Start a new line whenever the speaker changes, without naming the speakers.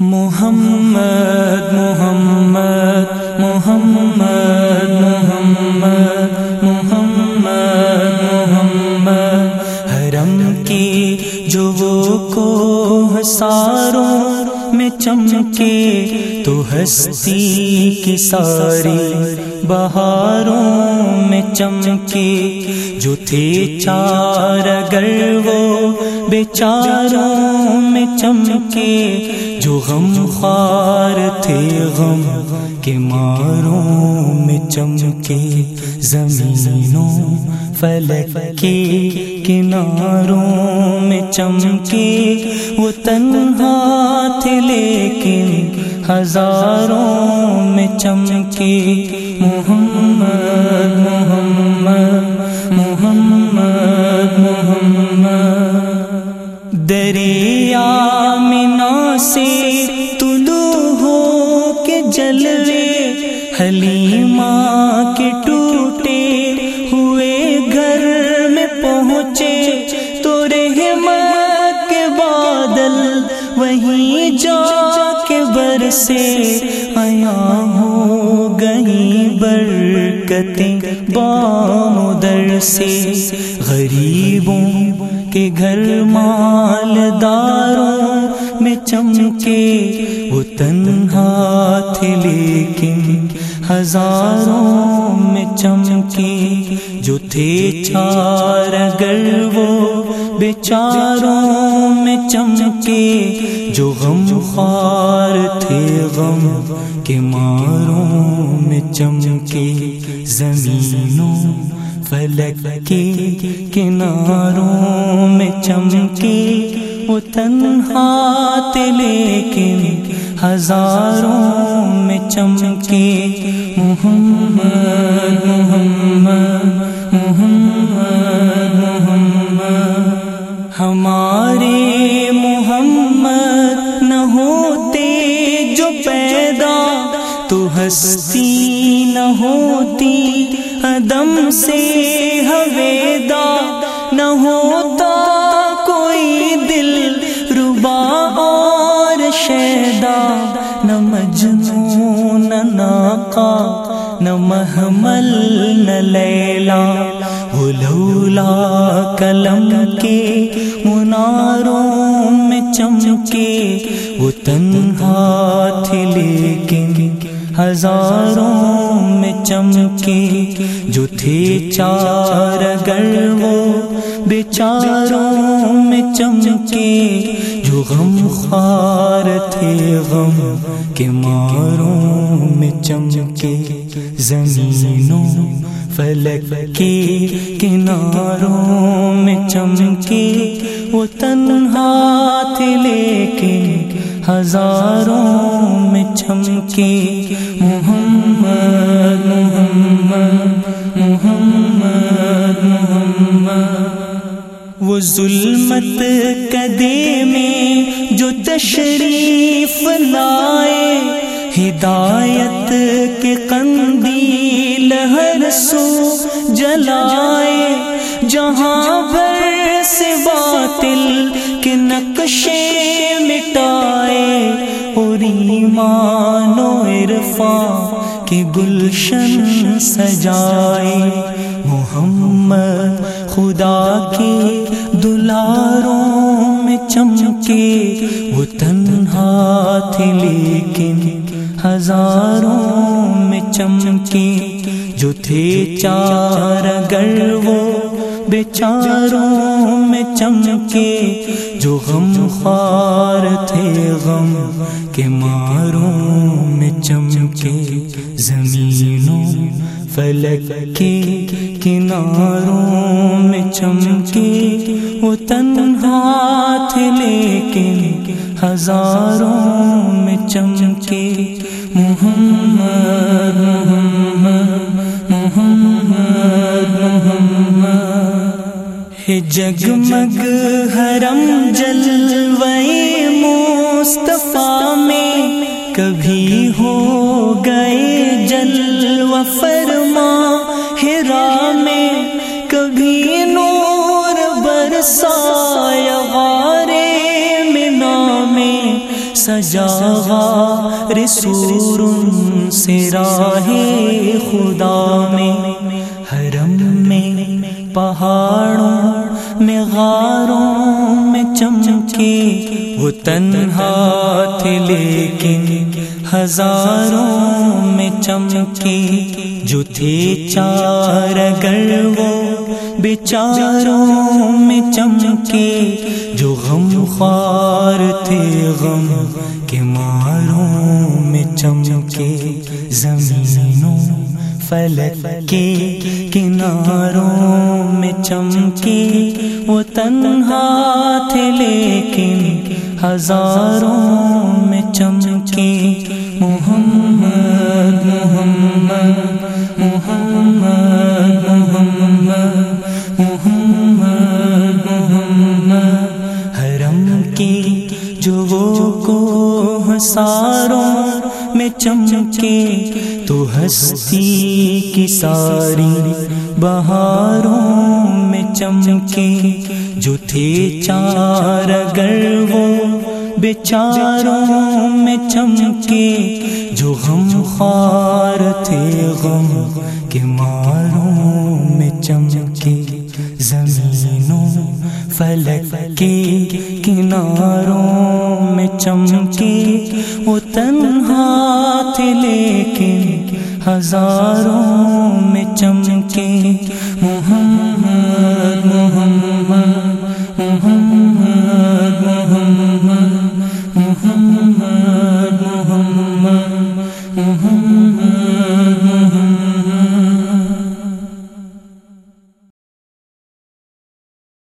محمد محمد محمد محمد محمد محمد. حرم کی جو وہ کو ساروں میں چمکے، تو ہستی کی ساری بہاروں میں چمکے، جو تھے چار اگر وہ بیچاروں میں چمکے جو غم خوار تھے، غم کے ماروں میں چمکے، زمینوں فلک کے کناروں میں چمکے۔ وہ تنہا تھے لیکن ہزاروں میں چمکے۔ محمد محمد برکتیں بام در سے غریبوں کے گھر مالداروں میں چمکے وہ تنہا تھے لیکن ہزاروں میں چمکے جو تھے چار اگر وہ بیچاروں میں چمکے جو غم خوار تھے غم کے ماروں میں چمکے زمینوں فلک کے کناروں میں چمکے وہ تنہا لیکن ہزاروں میں چمکے محمد محمد محمد محمد۔ ہمارے محمد نہ ہوتے جو پیدا تو ہستی عدم سے ہویدا نہ ہوتا کوئی دل، ربا اور شیدا۔ نہ مجنون، نہ ناقا۔ نہ محمل، نہ لیلا۔ وہ لولا کلم کے مناروں میں چمکے۔ وہ تنہا تھے لیکن ہزاروں میں چمکے جو تھے چار اگر وہ بیچاروں میں چمکے جو غم خوار تھے غم کے ماروں میں چمکے زمینوں فلک کے کناروں میں چمکے وہ تنہا تھے لیکن ہزاروں میں چمکے محمد محمد محمد۔ محمد وہ ظلمت کدے میں جو تشریف لائے، ہدایت کے قندیل ہر سو جلائے۔ جہاں بھر سے باطل ایمان و عرفان کے گلشن سجائے محمد خدا کے دلاروں میں چمکے، وہ تنہا تھے لیکن ہزاروں میں چمکے۔ جو تھے چار اگر وہ بیچاروں میں چمکے جو غم خوار تھے، غم کے ماروں میں چمکے۔ زمینوں فلک کے کناروں میں چمکے۔ وہ تنہا تھے لیکن ہزاروں میں چمکے۔ محمد محمد محمد ہے جگمگ حرم جلوے مصطفیٰ میں کبھی ہو گئے جلوہ فرما ہرا میں کبھی نور برسایا غارے منا میں سجا غار سور سے راہ خدا میں حرم میں پہاڑوں میں غاروں میں چمچے وہ تنہا تھے لیکن ہزاروں میں چمکے۔ جو تھے چار گر وہ بیچاروں میں چمکے۔ جو غم خوار تھے غم کے ماروں میں چمکے۔ زمینوں فلک کے کناروں میں چمکے وہ تنہا تھے لیکن ہزاروں میں چمکے محمد محمد محمد محمد محمد محمد حرم کی جو وہ کو ساروں میں چمکے تو ہستی کی ساری بہاروں میں چمکے جو تھے چار گر وہ بیچاروں میں چمکے جو غم خوار تھے غم کے ماروں میں چمکے زمینوں فلک کے کناروں چمکے وہ تنہا تھے لیکن ہزاروں میں چمکے۔